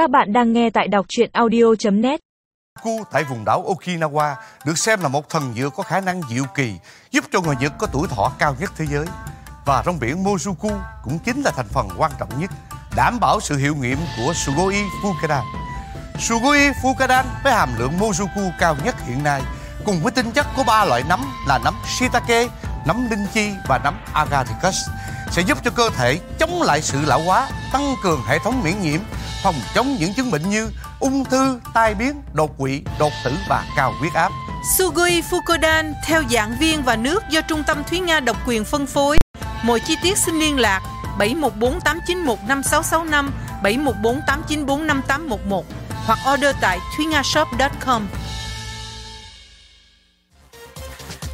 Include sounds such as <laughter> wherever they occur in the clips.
Các bạn đang nghe tại đọc truyện audio.net. Cu tại vùng đảo Okinawa được xem là một thần dược có khả năng diệu kỳ, giúp cho người Nhật có tuổi thọ cao nhất thế giới. Và rong biển Mozuku cũng chính là thành phần quan trọng nhất, đảm bảo sự hiệu nghiệm của Sugoi Fukadan. Sugoi Fukadan với hàm lượng Mozuku cao nhất hiện nay, cùng với tinh chất của ba loại nấm là nấm shiitake, nấm linh chi và nấm agaricus sẽ giúp cho cơ thể chống lại sự lão hóa, tăng cường hệ thống miễn nhiễm, phòng chống những chứng bệnh như ung thư, tai biến, đột quỵ, đột tử và cao huyết áp. Sugoi Fukodan theo dạng viên và nước do Trung tâm Thúy Nga độc quyền phân phối. Mọi chi tiết xin liên lạc 714 891 5665 714 894 5811 hoặc order tại thúynga.shop.com.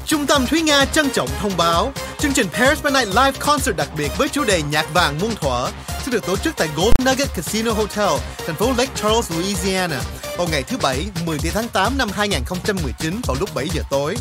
Trung tâm Thúy Nga trân trọng thông báo chương trình Paris by Night Live Concert đặc biệt với chủ đề nhạc vàng muôn thuở sẽ được tổ chức tại Gold Nugget Casino Hotel, thành phố Lake Charles, Louisiana vào ngày thứ Bảy, 10 tháng 8 năm 2019 vào lúc 7 giờ tối.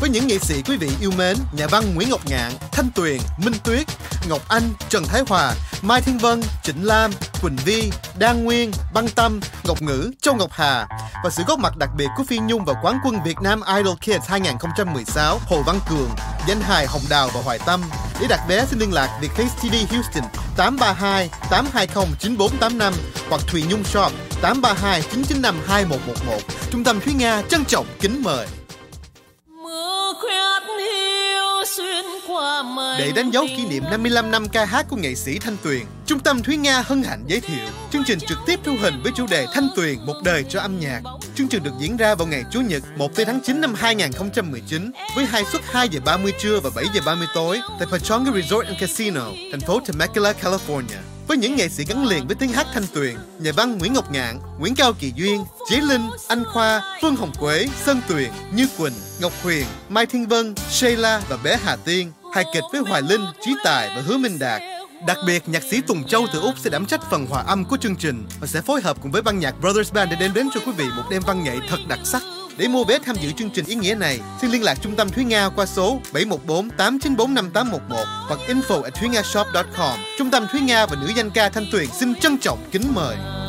Với những nghệ sĩ quý vị yêu mến, nhà văn Nguyễn Ngọc Ngạn, Thanh Tuyền, Minh Tuyết, Ngọc Anh, Trần Thái Hòa, Mai Thiên Vân, Trịnh Lam, Quỳnh Vi, Đan Nguyên, Băng Tâm, Ngọc Ngữ, Châu Ngọc Hà và sự góp mặt đặc biệt của Phi Nhung và quán quân Việt Nam Idol Kids 2016 Hồ Văn Cường, Danh hài Hồng Đào và Hoài Tâm. Để đặt vé xin liên lạc Vietcase TD Houston 832 820 9485 hoặc Thùy Nhung Shop 832 995 2111. Trung tâm Thúy Nga trân trọng kính mời. Để đánh dấu kỷ niệm 55 năm ca hát của nghệ sĩ Thanh Tuyền, Trung tâm Thúy Nga hân hạnh giới thiệu chương trình trực tiếp thu hình với chủ đề Thanh Tuyền một đời cho âm nhạc. Chương trình được diễn ra vào ngày Chủ nhật 1 tháng 9 năm 2019 với hai suất 2 giờ 30 trưa và 7 giờ 30 tối tại Pachanga Resort and Casino, thành phố Temecula, California. Với những nghệ sĩ gắn liền với tiếng hát Thanh Tuyền, nhà văn Nguyễn Ngọc Ngạn, Nguyễn Cao Kỳ Duyên, Chế Linh, Anh Khoa, Phương Hồng Quế, Sơn Tuyền, Như Quỳnh, Ngọc Huyền, Mai Thiên Vân, Sheila và bé Hà Tiên, hài kịch với Hoài Linh, Trí Tài và Hứa Minh Đạt. Đặc biệt, nhạc sĩ Tùng Châu từ Úc sẽ đảm trách phần hòa âm của chương trình và sẽ phối hợp cùng với ban nhạc Brothers Band để đem đến cho quý vị một đêm văn nghệ thật đặc sắc. Để mua vé tham dự chương trình ý nghĩa này, xin liên lạc trung tâm Thúy Nga qua số 714 894 5811 hoặc info at thúynga.shop.com. Trung tâm Thúy Nga và nữ danh ca Thanh Tuyền xin trân trọng kính mời.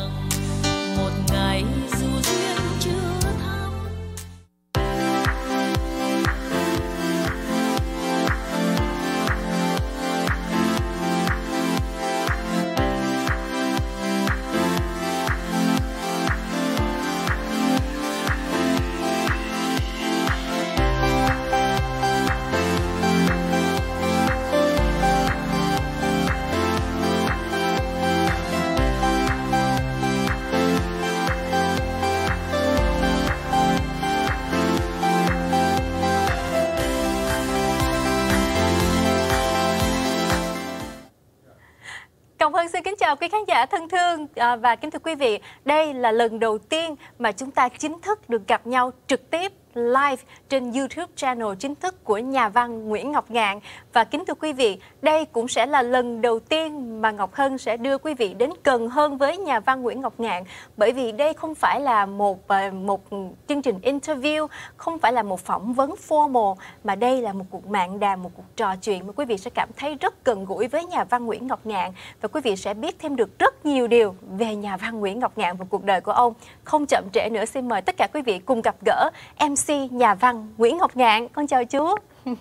Trọng Hân xin kính chào quý khán giả thân thương à, và kính thưa quý vị, đây là lần đầu tiên mà chúng ta chính thức được gặp nhau trực tiếp live trên YouTube channel chính thức của nhà văn Nguyễn Ngọc Ngạn. Và kính thưa quý vị, đây cũng sẽ là lần đầu tiên mà Ngọc Hân sẽ đưa quý vị đến gần hơn với nhà văn Nguyễn Ngọc Ngạn. Bởi vì đây không phải là một ờ, một chương trình interview, không phải là một phỏng vấn formal mà đây là một cuộc mạng đàm, một cuộc trò chuyện mà quý vị sẽ cảm thấy rất gần gũi với nhà văn Nguyễn Ngọc Ngạn. Và quý vị sẽ biết thêm được rất nhiều điều về nhà văn Nguyễn Ngọc Ngạn và cuộc đời của ông. Không chậm trễ nữa xin mời tất cả quý vị cùng gặp gỡ MC nhà văn Nguyễn Ngọc Ngạn. Con chào chú. <laughs>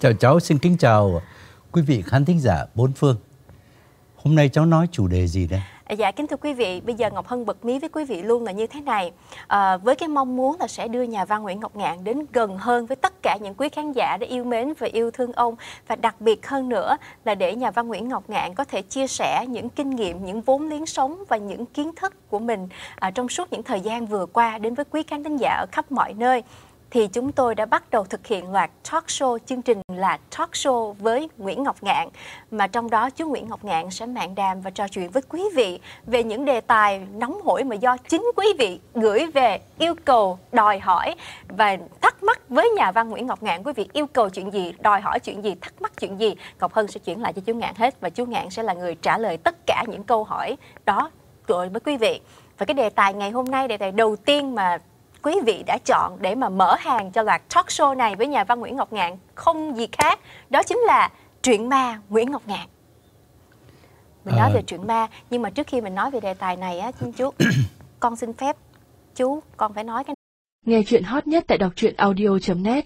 Chào cháu, xin kính chào quý vị khán thính giả bốn phương. Hôm nay cháu nói chủ đề gì đây? Dạ, dạ kính thưa quý vị, bây giờ Ngọc Hân bật mí với quý vị luôn là như thế này. À, với cái mong muốn là sẽ đưa nhà văn Nguyễn Ngọc Ngạn đến gần hơn với tất cả những quý khán giả để yêu mến và yêu thương ông và đặc biệt hơn nữa là để nhà văn Nguyễn Ngọc Ngạn có thể chia sẻ những kinh nghiệm, những vốn liếng sống và những kiến thức của mình à, trong suốt những thời gian vừa qua đến với quý khán thính giả ở khắp mọi nơi thì chúng tôi đã bắt đầu thực hiện loạt talk show. Chương trình là talk show với Nguyễn Ngọc Ngạn, mà trong đó chú Nguyễn Ngọc Ngạn sẽ mạng đàm và trò chuyện với quý vị về những đề tài nóng hổi mà do chính quý vị gửi về yêu cầu đòi hỏi. Và thắc mắc với nhà văn Nguyễn Ngọc Ngạn, quý vị yêu cầu chuyện gì, đòi hỏi chuyện gì, thắc mắc chuyện gì? Ngọc Hân sẽ chuyển lại cho chú Ngạn hết và chú Ngạn sẽ là người trả lời tất cả những câu hỏi đó rồi với quý vị. Và cái đề tài ngày hôm nay, đề tài đầu tiên mà quý vị đã chọn để mà mở hàng cho loạt talk show này với nhà văn Nguyễn Ngọc Ngạn. Không gì khác đó chính là truyện ma Nguyễn Ngọc Ngạn. Mình nói Ờ. về truyện ma nhưng mà trước khi mình nói về đề tài này á chú <coughs> con xin phép chú con phải nói cái Nghe chuyện hot nhất tại đọc truyện audio.net